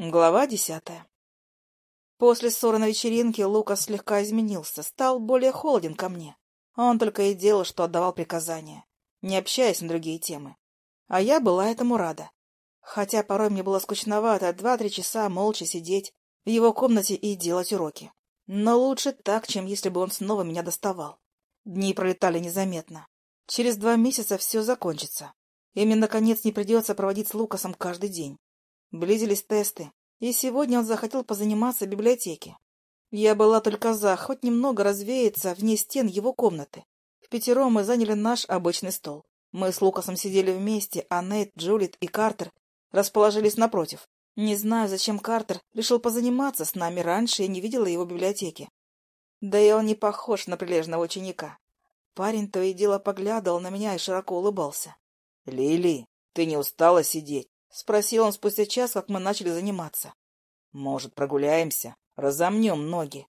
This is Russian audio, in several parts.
Глава десятая После ссоры на вечеринке Лукас слегка изменился, стал более холоден ко мне. Он только и делал, что отдавал приказания, не общаясь на другие темы. А я была этому рада. Хотя порой мне было скучновато два-три часа молча сидеть в его комнате и делать уроки. Но лучше так, чем если бы он снова меня доставал. Дни пролетали незаметно. Через два месяца все закончится. И мне, наконец, не придется проводить с Лукасом каждый день. Близились тесты, и сегодня он захотел позаниматься в библиотеке. Я была только за, хоть немного развеяться вне стен его комнаты. В пятером мы заняли наш обычный стол. Мы с Лукасом сидели вместе, а Нейт, Джулит и Картер расположились напротив. Не знаю, зачем Картер решил позаниматься с нами раньше, я не видела его в библиотеке. Да и он не похож на прилежного ученика. Парень то и дело поглядывал на меня и широко улыбался. — Лили, ты не устала сидеть? — спросил он спустя час, как мы начали заниматься. — Может, прогуляемся? Разомнем ноги.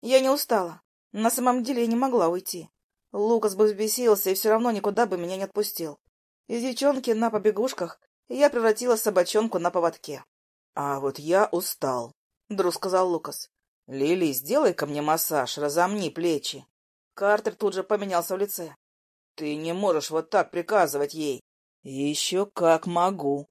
Я не устала. На самом деле я не могла уйти. Лукас бы взбесился и все равно никуда бы меня не отпустил. Из девчонки на побегушках я превратила собачонку на поводке. — А вот я устал, — вдруг сказал Лукас. — Лили, сделай-ка мне массаж, разомни плечи. Картер тут же поменялся в лице. — Ты не можешь вот так приказывать ей. — Еще как могу,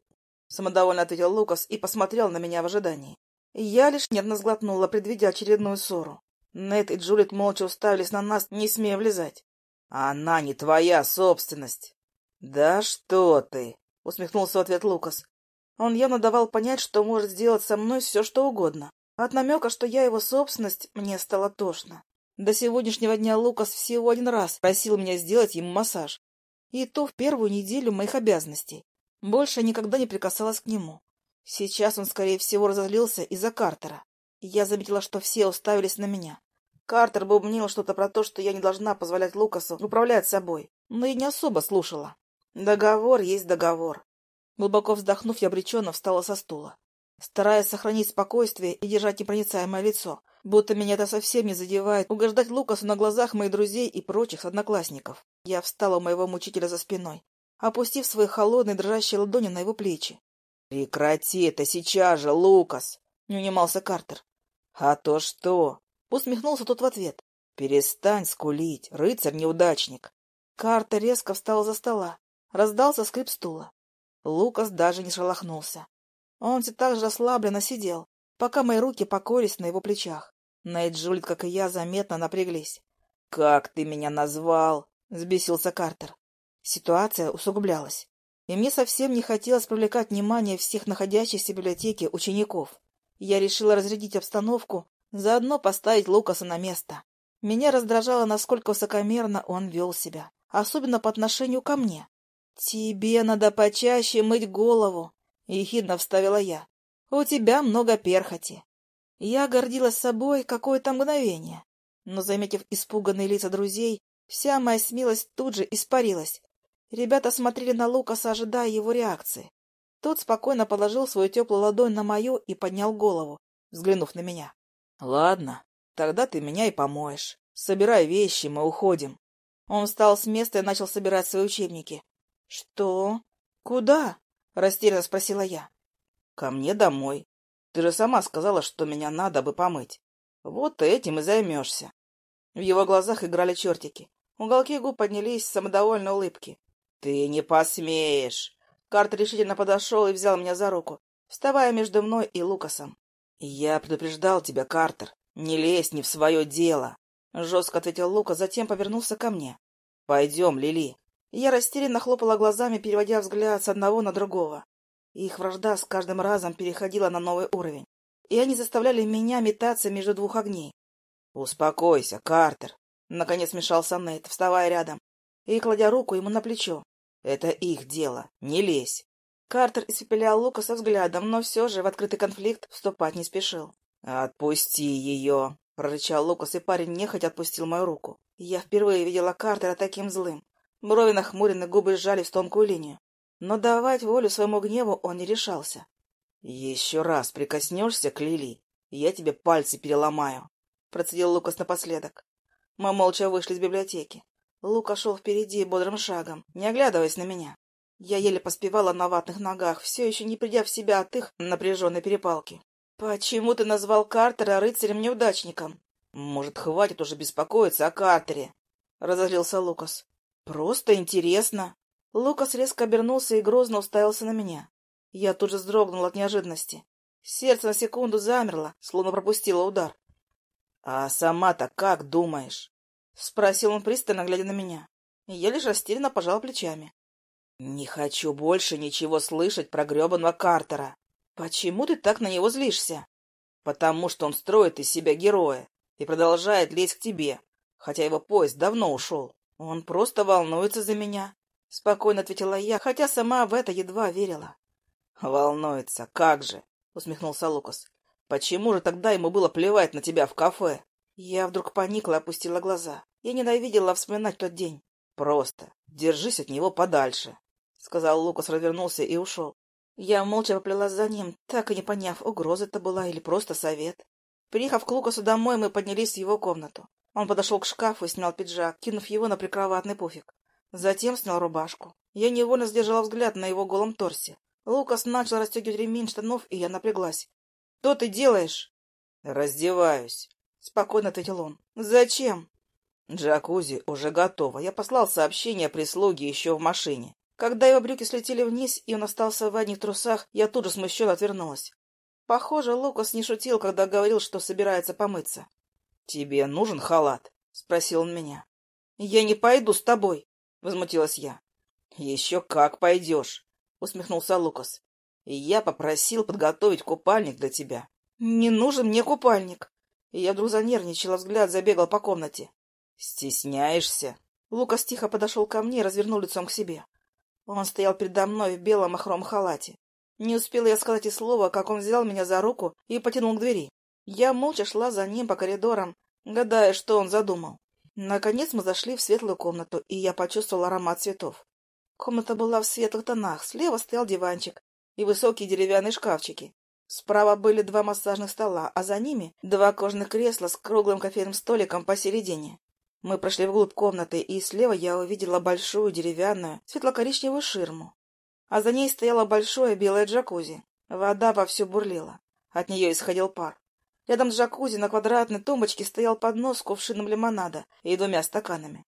Самодовольно ответил Лукас и посмотрел на меня в ожидании. Я лишь нервно сглотнула, предвидя очередную ссору. Нед и Джулит молча уставились на нас, не смея влезать. «Она не твоя собственность!» «Да что ты!» — усмехнулся в ответ Лукас. Он явно давал понять, что может сделать со мной все, что угодно. От намека, что я его собственность, мне стало тошно. До сегодняшнего дня Лукас всего один раз просил меня сделать ему массаж. И то в первую неделю моих обязанностей. Больше никогда не прикасалась к нему. Сейчас он, скорее всего, разозлился из-за Картера. Я заметила, что все уставились на меня. Картер бубнил что-то про то, что я не должна позволять Лукасу управлять собой, но и не особо слушала. Договор есть договор. Глубоко вздохнув, я обреченно встала со стула. Стараясь сохранить спокойствие и держать непроницаемое лицо, будто меня это совсем не задевает, угождать Лукасу на глазах моих друзей и прочих одноклассников. Я встала у моего мучителя за спиной опустив свои холодные дрожащие ладони на его плечи. — Прекрати это сейчас же, Лукас! — не унимался Картер. — А то что? — усмехнулся тот в ответ. — Перестань скулить, рыцарь-неудачник. Картер резко встал за стола. Раздался скрип стула. Лукас даже не шелохнулся. Он все так же расслабленно сидел, пока мои руки покорились на его плечах. Найт Джулит, как и я, заметно напряглись. — Как ты меня назвал? — взбесился Картер. Ситуация усугублялась, и мне совсем не хотелось привлекать внимание всех находящихся в библиотеке учеников. Я решила разрядить обстановку, заодно поставить Лукаса на место. Меня раздражало, насколько высокомерно он вел себя, особенно по отношению ко мне. «Тебе надо почаще мыть голову», — ехидно вставила я. «У тебя много перхоти». Я гордилась собой какое-то мгновение, но, заметив испуганные лица друзей, вся моя смелость тут же испарилась, Ребята смотрели на Лукаса, ожидая его реакции. Тот спокойно положил свою теплую ладонь на мою и поднял голову, взглянув на меня. — Ладно, тогда ты меня и помоешь. Собирай вещи, мы уходим. Он встал с места и начал собирать свои учебники. — Что? Куда? — растерянно спросила я. — Ко мне домой. Ты же сама сказала, что меня надо бы помыть. Вот этим и займешься. В его глазах играли чертики. Уголки губ поднялись самодовольной улыбки. «Ты не посмеешь!» Карт решительно подошел и взял меня за руку, вставая между мной и Лукасом. «Я предупреждал тебя, Картер. Не лезь не в свое дело!» Жестко ответил Лука, затем повернулся ко мне. «Пойдем, Лили». Я растерянно хлопала глазами, переводя взгляд с одного на другого. Их вражда с каждым разом переходила на новый уровень, и они заставляли меня метаться между двух огней. «Успокойся, Картер!» Наконец смешался Нейт, вставая рядом и кладя руку ему на плечо. Это их дело, не лезь. Картер испепелял Лукаса взглядом, но все же в открытый конфликт вступать не спешил. «Отпусти ее!» — прорычал Лукас, и парень нехотя отпустил мою руку. Я впервые видела Картера таким злым. Брови нахмурены, губы сжали в тонкую линию. Но давать волю своему гневу он не решался. «Еще раз прикоснешься к Лили, я тебе пальцы переломаю», — процедил Лукас напоследок. Мы молча вышли из библиотеки. Лука шел впереди бодрым шагом, не оглядываясь на меня. Я еле поспевала на ватных ногах, все еще не придя в себя от их напряженной перепалки. «Почему ты назвал Картера рыцарем-неудачником?» «Может, хватит уже беспокоиться о Картере?» — разозлился Лукас. «Просто интересно». Лукас резко обернулся и грозно уставился на меня. Я тут же вздрогнула от неожиданности. Сердце на секунду замерло, словно пропустило удар. — А сама-то как думаешь? — спросил он пристально, глядя на меня. Я лишь растерянно пожал плечами. — Не хочу больше ничего слышать про гребаного Картера. — Почему ты так на него злишься? — Потому что он строит из себя героя и продолжает лезть к тебе, хотя его поезд давно ушел. Он просто волнуется за меня, — спокойно ответила я, хотя сама в это едва верила. — Волнуется, как же! — усмехнулся Лукас. Почему же тогда ему было плевать на тебя в кафе? Я вдруг поникла и опустила глаза. Я ненавидела вспоминать тот день. Просто держись от него подальше, — сказал Лукас, развернулся и ушел. Я молча поплелась за ним, так и не поняв, угроза это была или просто совет. Приехав к Лукасу домой, мы поднялись в его комнату. Он подошел к шкафу и снял пиджак, кинув его на прикроватный пуфик. Затем снял рубашку. Я невольно сдержала взгляд на его голом торсе. Лукас начал расстегивать ремень штанов, и я напряглась. Что ты делаешь? Раздеваюсь, спокойно ответил он. Зачем? Джакузи уже готово. Я послал сообщение прислуге еще в машине. Когда его брюки слетели вниз, и он остался в одних трусах, я тут же смущенно отвернулась. Похоже, Лукас не шутил, когда говорил, что собирается помыться. — Тебе нужен халат? — спросил он меня. — Я не пойду с тобой, — возмутилась я. — Еще как пойдешь, — усмехнулся Лукас. Я попросил подготовить купальник для тебя. Не нужен мне купальник. Я вдруг занервничала, взгляд забегал по комнате. Стесняешься? Лукас тихо подошел ко мне и развернул лицом к себе. Он стоял передо мной в белом охром халате. Не успела я сказать и слова, как он взял меня за руку и потянул к двери. Я молча шла за ним по коридорам, гадая, что он задумал. Наконец мы зашли в светлую комнату, и я почувствовал аромат цветов. Комната была в светлых тонах, слева стоял диванчик, и высокие деревянные шкафчики. Справа были два массажных стола, а за ними два кожаных кресла с круглым кофейным столиком посередине. Мы прошли вглубь комнаты, и слева я увидела большую деревянную светло-коричневую ширму. А за ней стояло большое белое джакузи. Вода вовсю бурлила. От нее исходил пар. Рядом с джакузи на квадратной тумбочке стоял поднос с кувшином лимонада и двумя стаканами.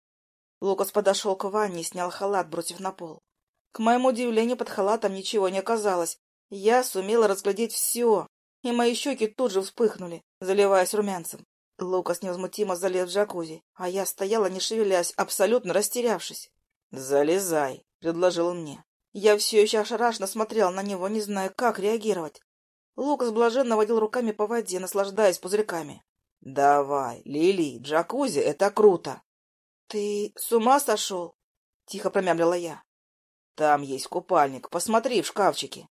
Лукас подошел к ванне и снял халат, бросив на пол. К моему удивлению, под халатом ничего не оказалось. Я сумела разглядеть все, и мои щеки тут же вспыхнули, заливаясь румянцем. Лукас невозмутимо залез в джакузи, а я стояла, не шевелясь, абсолютно растерявшись. «Залезай», — предложил он мне. Я все еще ошарашенно смотрела на него, не зная, как реагировать. Лукас блаженно водил руками по воде, наслаждаясь пузырьками. «Давай, Лили, джакузи — это круто!» «Ты с ума сошел?» — тихо промямлила я. Там есть купальник. Посмотри в шкафчике.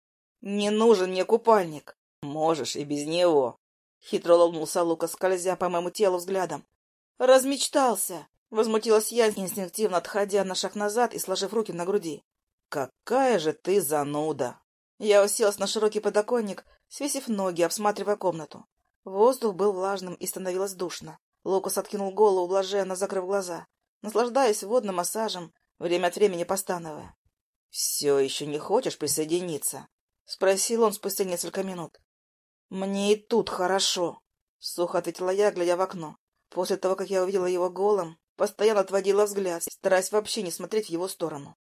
Не нужен мне купальник. Можешь и без него. Хитро улыбнулся Лука, скользя по моему телу взглядом. Размечтался. Возмутилась я, инстинктивно отходя на шаг назад и сложив руки на груди. Какая же ты зануда! Я уселась на широкий подоконник, свесив ноги, обсматривая комнату. Воздух был влажным и становилось душно. Лукас откинул голову, блаженно закрыв глаза, наслаждаясь водным массажем, время от времени постановая. «Все еще не хочешь присоединиться?» — спросил он спустя несколько минут. «Мне и тут хорошо», — сухо ответила я, глядя в окно. После того, как я увидела его голым, постоянно отводила взгляд, стараясь вообще не смотреть в его сторону.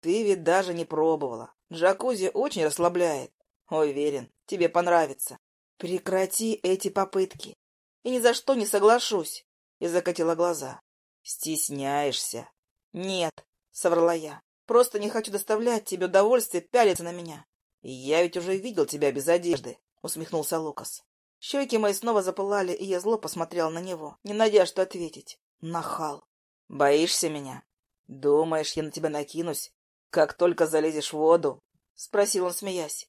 «Ты ведь даже не пробовала. Джакузи очень расслабляет. Уверен, тебе понравится. Прекрати эти попытки. И ни за что не соглашусь», — и закатила глаза. «Стесняешься?» «Нет», — соврала я. Просто не хочу доставлять тебе удовольствие пялиться на меня. Я ведь уже видел тебя без одежды, — усмехнулся Лукас. Щеки мои снова запылали, и я зло посмотрел на него, не надеясь что ответить. Нахал. Боишься меня? Думаешь, я на тебя накинусь, как только залезешь в воду? — спросил он, смеясь.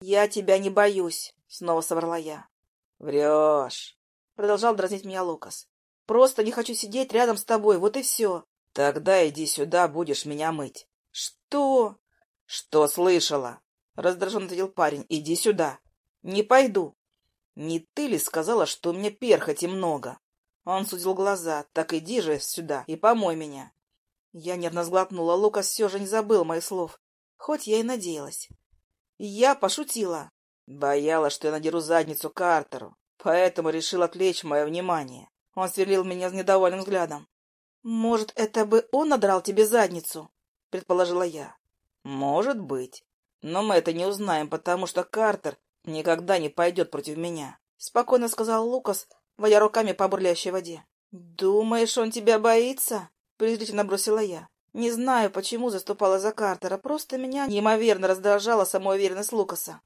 Я тебя не боюсь, — снова соврала я. Врешь, — продолжал дразнить меня Лукас. Просто не хочу сидеть рядом с тобой, вот и все. Тогда иди сюда, будешь меня мыть. «Что?» «Что слышала?» — раздраженно ответил парень. «Иди сюда». «Не пойду». «Не ты ли сказала, что у меня перхоти много?» Он судил глаза. «Так иди же сюда и помой меня». Я нервно сглотнула. Лукас все же не забыл моих слов. хоть я и надеялась. Я пошутила. Боялась, что я надеру задницу Картеру, поэтому решил отвлечь мое внимание. Он сверлил меня с недовольным взглядом. «Может, это бы он надрал тебе задницу?» — предположила я. «Может быть. Но мы это не узнаем, потому что Картер никогда не пойдет против меня», — спокойно сказал Лукас, водя руками по бурлящей воде. «Думаешь, он тебя боится?» — презрительно бросила я. Не знаю, почему заступала за Картера, просто меня неимоверно раздражала самоуверенность Лукаса.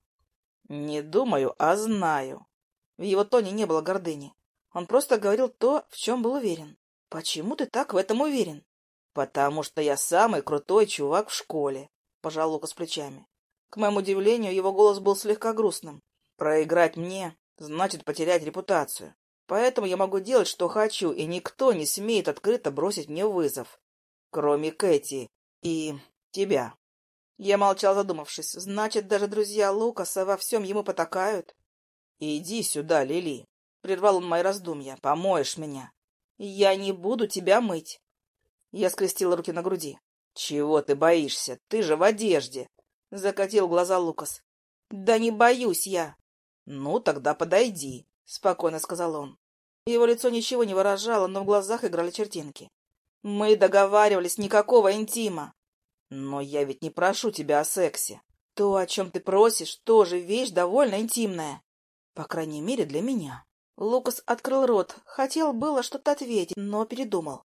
«Не думаю, а знаю». В его тоне не было гордыни. Он просто говорил то, в чем был уверен. «Почему ты так в этом уверен?» «Потому что я самый крутой чувак в школе», — пожал Лукас плечами. К моему удивлению, его голос был слегка грустным. «Проиграть мне значит потерять репутацию. Поэтому я могу делать, что хочу, и никто не смеет открыто бросить мне вызов. Кроме Кэти и тебя. Я молчал, задумавшись. Значит, даже друзья Лукаса во всем ему потакают? Иди сюда, Лили. Прервал он мои раздумья. Помоешь меня. Я не буду тебя мыть. Я скрестила руки на груди. Чего ты боишься? Ты же в одежде. Закатил глаза Лукас. Да не боюсь я. Ну, тогда подойди. — спокойно сказал он. Его лицо ничего не выражало, но в глазах играли чертинки. «Мы договаривались, никакого интима!» «Но я ведь не прошу тебя о сексе. То, о чем ты просишь, тоже вещь довольно интимная. По крайней мере, для меня». Лукас открыл рот, хотел было что-то ответить, но передумал.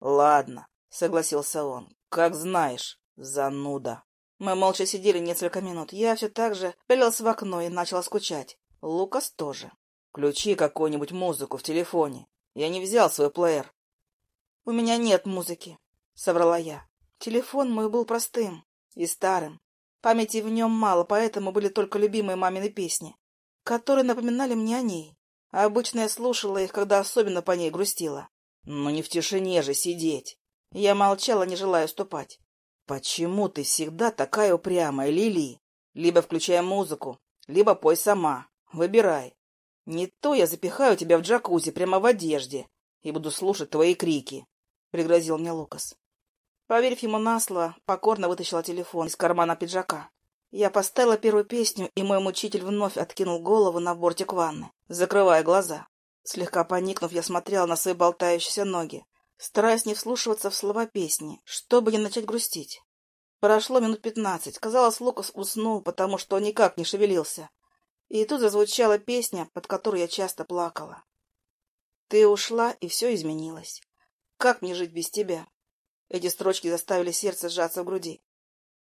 «Ладно», — согласился он, — «как знаешь, зануда». Мы молча сидели несколько минут. Я все так же пялился в окно и начал скучать. Лукас тоже. Включи какую-нибудь музыку в телефоне. Я не взял свой плеер. — У меня нет музыки, — соврала я. Телефон мой был простым и старым. Памяти в нем мало, поэтому были только любимые мамины песни, которые напоминали мне о ней. А обычно я слушала их, когда особенно по ней грустила. Но не в тишине же сидеть. Я молчала, не желая уступать. «Почему ты всегда такая упрямая, Лили? Либо включай музыку, либо пой сама. Выбирай. Не то я запихаю тебя в джакузи прямо в одежде и буду слушать твои крики, — пригрозил мне Лукас. Поверив ему на слово, покорно вытащила телефон из кармана пиджака. Я поставила первую песню, и мой мучитель вновь откинул голову на бортик ванны, закрывая глаза. Слегка поникнув, я смотрела на свои болтающиеся ноги, стараясь не вслушиваться в слова песни, чтобы не начать грустить. Прошло минут пятнадцать. Казалось, Лукас уснул, потому что он никак не шевелился. И тут зазвучала песня, под которую я часто плакала. «Ты ушла, и все изменилось. Как мне жить без тебя?» Эти строчки заставили сердце сжаться в груди.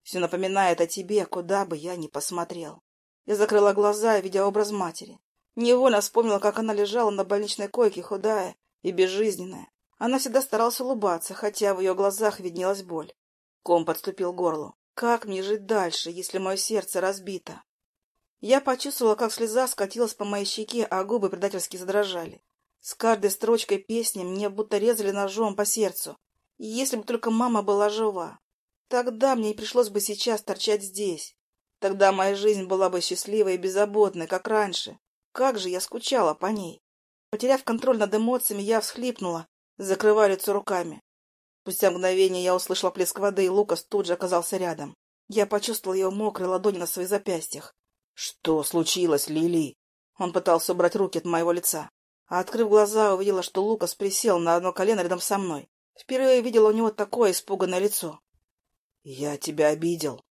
Все напоминает о тебе, куда бы я ни посмотрел. Я закрыла глаза, видя образ матери. Невольно вспомнила, как она лежала на больничной койке, худая и безжизненная. Она всегда старалась улыбаться, хотя в ее глазах виднелась боль. Ком подступил к горлу. Как мне жить дальше, если мое сердце разбито? Я почувствовала, как слеза скатилась по моей щеке, а губы предательски задрожали. С каждой строчкой песни мне будто резали ножом по сердцу. И если бы только мама была жива, тогда мне и пришлось бы сейчас торчать здесь. Тогда моя жизнь была бы счастливой и беззаботной, как раньше. Как же я скучала по ней. Потеряв контроль над эмоциями, я всхлипнула, закрывая лицо руками. Спустя мгновение я услышала плеск воды, и Лукас тут же оказался рядом. Я почувствовала его мокрые ладони на своих запястьях. «Что случилось, Лили?» Он пытался убрать руки от моего лица. А открыв глаза, увидела, что Лукас присел на одно колено рядом со мной. Впервые видела у него такое испуганное лицо. «Я тебя обидел».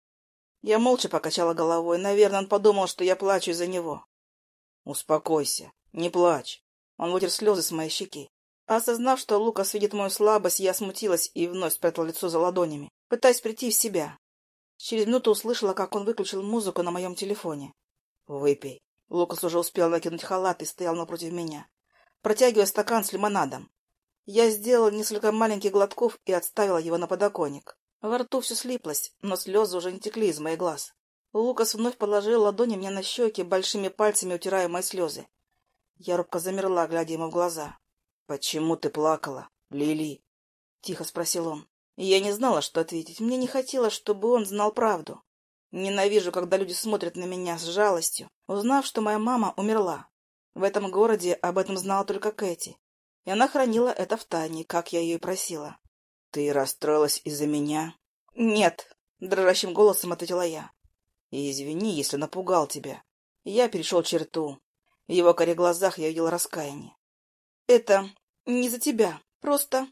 Я молча покачала головой. Наверное, он подумал, что я плачу из-за него. «Успокойся, не плачь». Он вытер слезы с моей щеки. Осознав, что Лукас видит мою слабость, я смутилась и вновь спрятала лицо за ладонями, пытаясь прийти в себя. Через минуту услышала, как он выключил музыку на моем телефоне. «Выпей». Лукас уже успел накинуть халат и стоял напротив меня, протягивая стакан с лимонадом. Я сделала несколько маленьких глотков и отставила его на подоконник. Во рту все слиплось, но слезы уже не текли из моих глаз. Лукас вновь положил ладони мне на щеки, большими пальцами утирая мои слезы. Я робко замерла, глядя ему в глаза. — Почему ты плакала, Лили? — тихо спросил он. И я не знала, что ответить. Мне не хотелось, чтобы он знал правду. Ненавижу, когда люди смотрят на меня с жалостью, узнав, что моя мама умерла. В этом городе об этом знала только Кэти. И она хранила это в тайне, как я ее и просила. — Ты расстроилась из-за меня? — Нет, — дрожащим голосом ответила я. И извини, если напугал тебя. Я перешел черту. В его коре глазах я видел раскаяние. Это не за тебя, просто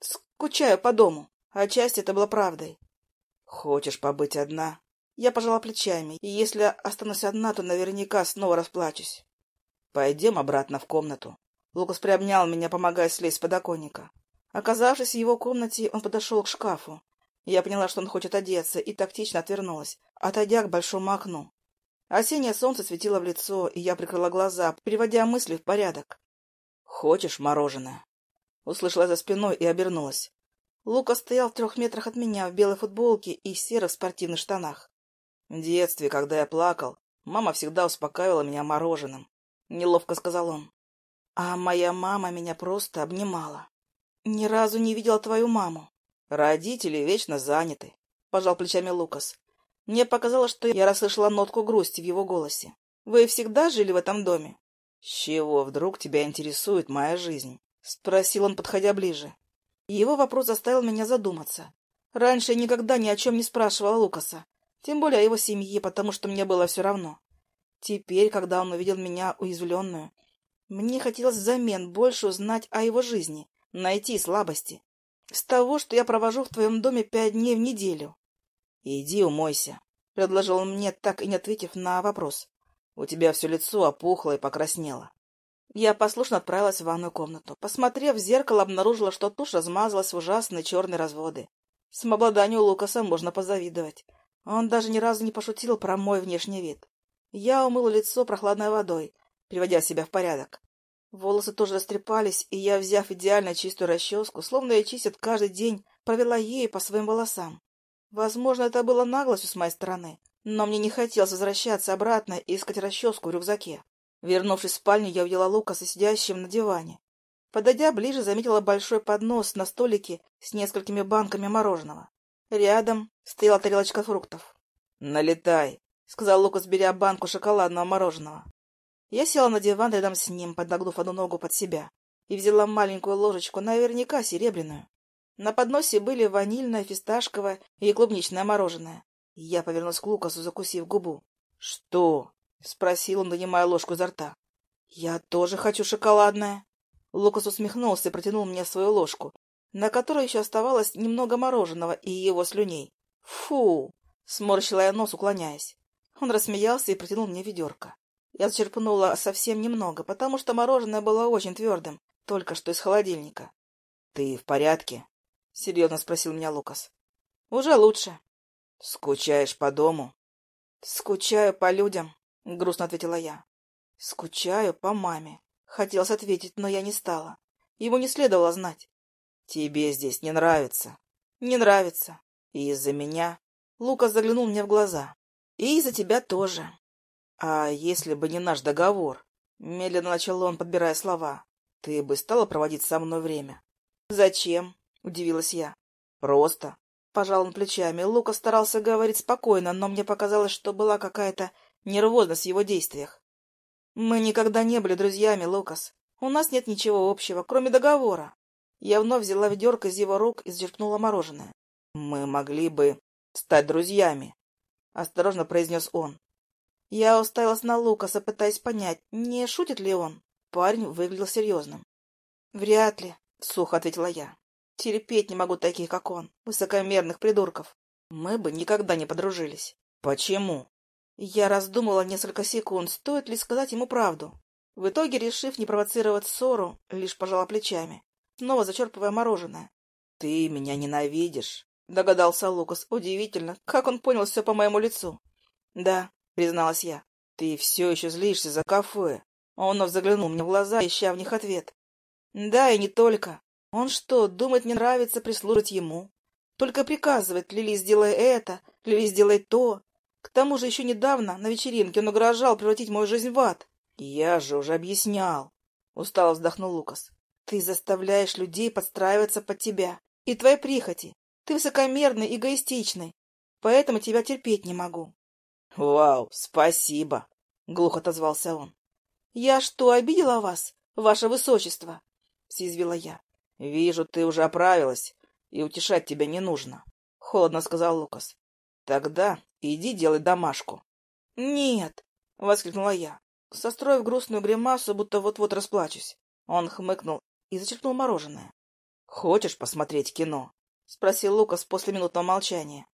скучаю по дому. Отчасти это было правдой. Хочешь побыть одна? Я пожала плечами, и если останусь одна, то наверняка снова расплачусь. Пойдем обратно в комнату. Лукас приобнял меня, помогая слезть с подоконника. Оказавшись в его комнате, он подошел к шкафу. Я поняла, что он хочет одеться, и тактично отвернулась, отойдя к большому окну. Осеннее солнце светило в лицо, и я прикрыла глаза, приводя мысли в порядок. «Хочешь мороженое?» Услышала за спиной и обернулась. Лука стоял в трех метрах от меня в белой футболке и серых спортивных штанах. В детстве, когда я плакал, мама всегда успокаивала меня мороженым. Неловко сказал он. А моя мама меня просто обнимала. Ни разу не видела твою маму. Родители вечно заняты, пожал плечами Лукас. Мне показалось, что я расслышала нотку грусти в его голосе. Вы всегда жили в этом доме? С чего вдруг тебя интересует моя жизнь? Спросил он, подходя ближе. Его вопрос заставил меня задуматься. Раньше я никогда ни о чем не спрашивала Лукаса, тем более о его семье, потому что мне было все равно. Теперь, когда он увидел меня уязвленную, мне хотелось взамен больше узнать о его жизни, найти слабости. С того, что я провожу в твоем доме пять дней в неделю. — Иди умойся, — предложил он мне, так и не ответив на вопрос. — У тебя все лицо опухло и покраснело. Я послушно отправилась в ванную комнату. Посмотрев в зеркало, обнаружила, что тушь размазалась в ужасные черные разводы. Самообладанию Лукаса можно позавидовать. Он даже ни разу не пошутил про мой внешний вид. Я умыла лицо прохладной водой, приводя себя в порядок. Волосы тоже растрепались, и я, взяв идеально чистую расческу, словно ее чистят каждый день, провела ею по своим волосам. Возможно, это было наглостью с моей стороны, но мне не хотелось возвращаться обратно и искать расческу в рюкзаке. Вернувшись в спальню, я увидела Лукаса сидящим на диване. Подойдя ближе, заметила большой поднос на столике с несколькими банками мороженого. Рядом стояла тарелочка фруктов. «Налетай», — сказал Лукас, беря банку шоколадного мороженого. Я села на диван рядом с ним, подогнув одну ногу под себя, и взяла маленькую ложечку, наверняка серебряную. На подносе были ванильное, фисташковое и клубничное мороженое. Я повернулась к Лукасу, закусив губу. — Что? — спросил он, донимая ложку изо рта. — Я тоже хочу шоколадное. Лукас усмехнулся и протянул мне свою ложку, на которой еще оставалось немного мороженого и его слюней. «Фу!» — сморщила я нос, уклоняясь. Он рассмеялся и протянул мне ведерко. Я зачерпнула совсем немного, потому что мороженое было очень твердым, только что из холодильника. — Ты в порядке? — серьезно спросил меня Лукас. — Уже лучше. — Скучаешь по дому? — Скучаю по людям, — грустно ответила я. — Скучаю по маме. Хотелось ответить, но я не стала. Ему не следовало знать. — Тебе здесь не нравится? — Не нравится. — И из-за меня? Лукас заглянул мне в глаза. — И из-за тебя тоже. «А если бы не наш договор?» — медленно начал он, подбирая слова. «Ты бы стала проводить со мной время?» «Зачем?» — удивилась я. «Просто». Пожал он плечами. Лука старался говорить спокойно, но мне показалось, что была какая-то нервозность в его действиях. «Мы никогда не были друзьями, Лукас. У нас нет ничего общего, кроме договора». Я вновь взяла ведерко из его рук и зачерпнула мороженое. «Мы могли бы стать друзьями», — осторожно произнес он. Я уставилась на Лукаса, пытаясь понять, не шутит ли он. Парень выглядел серьезным. «Вряд ли», — сухо ответила я. «Терпеть не могу таких, как он, высокомерных придурков. Мы бы никогда не подружились». «Почему?» Я раздумывала несколько секунд, стоит ли сказать ему правду. В итоге, решив не провоцировать ссору, лишь пожала плечами, снова зачерпывая мороженое. «Ты меня ненавидишь», — догадался Лукас. Удивительно, как он понял все по моему лицу. «Да, — призналась я. — Ты все еще злишься за кафе. Он заглянул мне в глаза, ища в них ответ. — Да, и не только. Он что, думает, мне нравится прислужить ему? Только приказывает, Лили, сделай это, Лили, сделай то. К тому же еще недавно на вечеринке он угрожал превратить мою жизнь в ад. — Я же уже объяснял, — устало вздохнул Лукас. — Ты заставляешь людей подстраиваться под тебя и твои прихоти. Ты высокомерный, эгоистичный, поэтому тебя терпеть не могу. «Вау, спасибо!» — глухо отозвался он. «Я что, обидела вас, ваше высочество?» — съязвила я. «Вижу, ты уже оправилась, и утешать тебя не нужно», — холодно сказал Лукас. Тогда иди делай домашку. Нет, воскликнула я, состроив грустную гримасу, будто вот-вот расплачусь. Он хмыкнул и зачерпнул мороженое. Хочешь посмотреть кино? спросил Лукас после минутного молчания.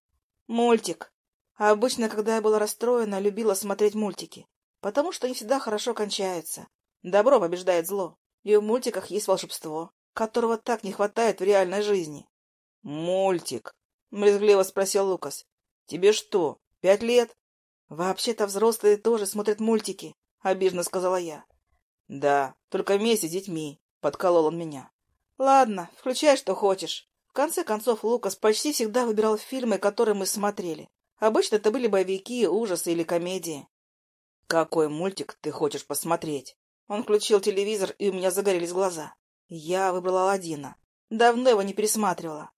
Мультик. Обычно, когда я была расстроена, любила смотреть мультики, потому что они всегда хорошо кончаются. Добро побеждает зло, и в мультиках есть волшебство, которого так не хватает в реальной жизни. — Мультик? — брезгливо спросил Лукас. — Тебе что, пять лет? — Вообще-то взрослые тоже смотрят мультики, — обиженно сказала я. — Да, только вместе с детьми, — подколол он меня. — Ладно, включай, что хочешь. В конце концов, Лукас почти всегда выбирал фильмы, которые мы смотрели. Обычно это были боевики, ужасы или комедии. — Какой мультик ты хочешь посмотреть? Он включил телевизор, и у меня загорелись глаза. Я выбрала Аладдина. Давно его не пересматривала.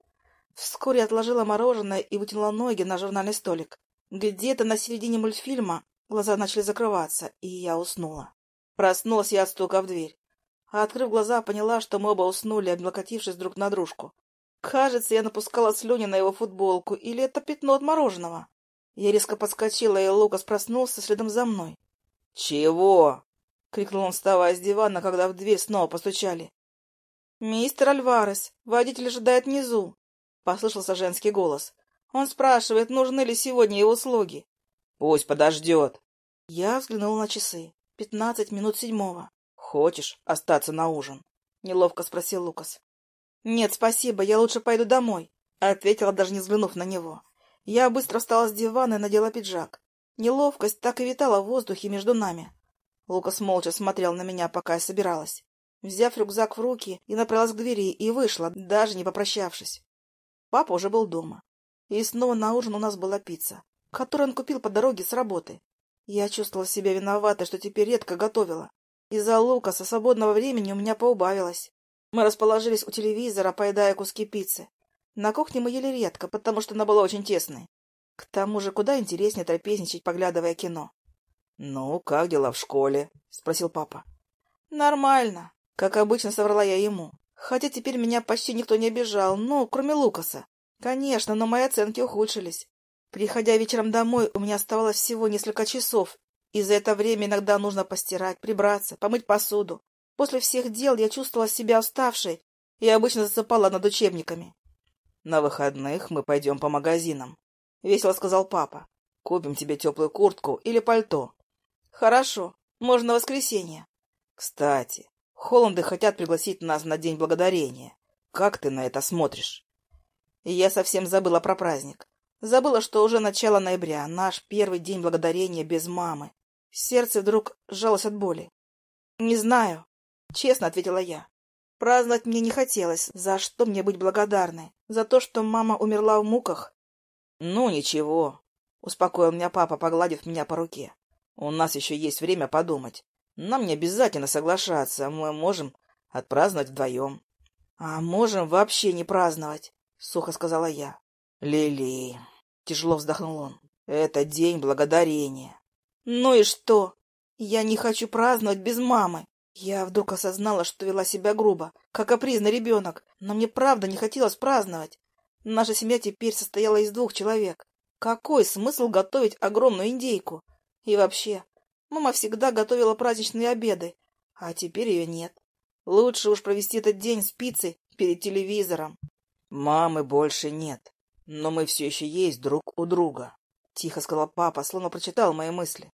Вскоре отложила мороженое и вытянула ноги на журнальный столик. Где-то на середине мультфильма глаза начали закрываться, и я уснула. Проснулась я от стука в дверь. А открыв глаза, поняла, что мы оба уснули, облокотившись друг на дружку. Кажется, я напускала слюни на его футболку, или это пятно от мороженого. Я резко подскочила, и Лукас проснулся следом за мной. — Чего? — крикнул он, вставая с дивана, когда в дверь снова постучали. — Мистер Альварес, водитель ожидает внизу. — послышался женский голос. «Он спрашивает, нужны ли сегодня его услуги». «Пусть подождет». Я взглянул на часы. Пятнадцать минут седьмого. «Хочешь остаться на ужин?» — неловко спросил Лукас. «Нет, спасибо, я лучше пойду домой», — ответила, даже не взглянув на него. Я быстро встала с дивана и надела пиджак. Неловкость так и витала в воздухе между нами. Лукас молча смотрел на меня, пока я собиралась. Взяв рюкзак в руки, я направилась к двери и вышла, даже не попрощавшись. Папа уже был дома. И снова на ужин у нас была пицца, которую он купил по дороге с работы. Я чувствовала себя виноватой, что теперь редко готовила. Из-за Лукаса свободного времени у меня поубавилось. Мы расположились у телевизора, поедая куски пиццы. На кухне мы ели редко, потому что она была очень тесной. К тому же куда интереснее трапезничать, поглядывая кино. — Ну, как дела в школе? — спросил папа. — Нормально. Как обычно соврала я ему. Хотя теперь меня почти никто не обижал, ну, кроме Лукаса. Конечно, но мои оценки ухудшились. Приходя вечером домой, у меня оставалось всего несколько часов, и за это время иногда нужно постирать, прибраться, помыть посуду. После всех дел я чувствовала себя уставшей и обычно засыпала над учебниками. — На выходных мы пойдем по магазинам, — весело сказал папа. — Купим тебе теплую куртку или пальто. — Хорошо, можно воскресенье. — Кстати, Холланды хотят пригласить нас на День Благодарения. Как ты на это смотришь? Я совсем забыла про праздник. Забыла, что уже начало ноября, наш первый День Благодарения без мамы. Сердце вдруг сжалось от боли. «Не знаю», — честно ответила я. Праздновать мне не хотелось. За что мне быть благодарной? За то, что мама умерла в муках? «Ну, ничего», — успокоил меня папа, погладив меня по руке. «У нас еще есть время подумать. Нам не обязательно соглашаться, мы можем отпраздновать вдвоем. — А можем вообще не праздновать, — сухо сказала я. — Лили, — тяжело вздохнул он, — это день благодарения. — Ну и что? Я не хочу праздновать без мамы. Я вдруг осознала, что вела себя грубо, как капризный ребенок, но мне правда не хотелось праздновать. Наша семья теперь состояла из двух человек. Какой смысл готовить огромную индейку? И вообще, Мама всегда готовила праздничные обеды, а теперь ее нет. Лучше уж провести этот день с пиццей перед телевизором. Мамы больше нет, но мы все еще есть друг у друга, — тихо сказал папа, словно прочитал мои мысли.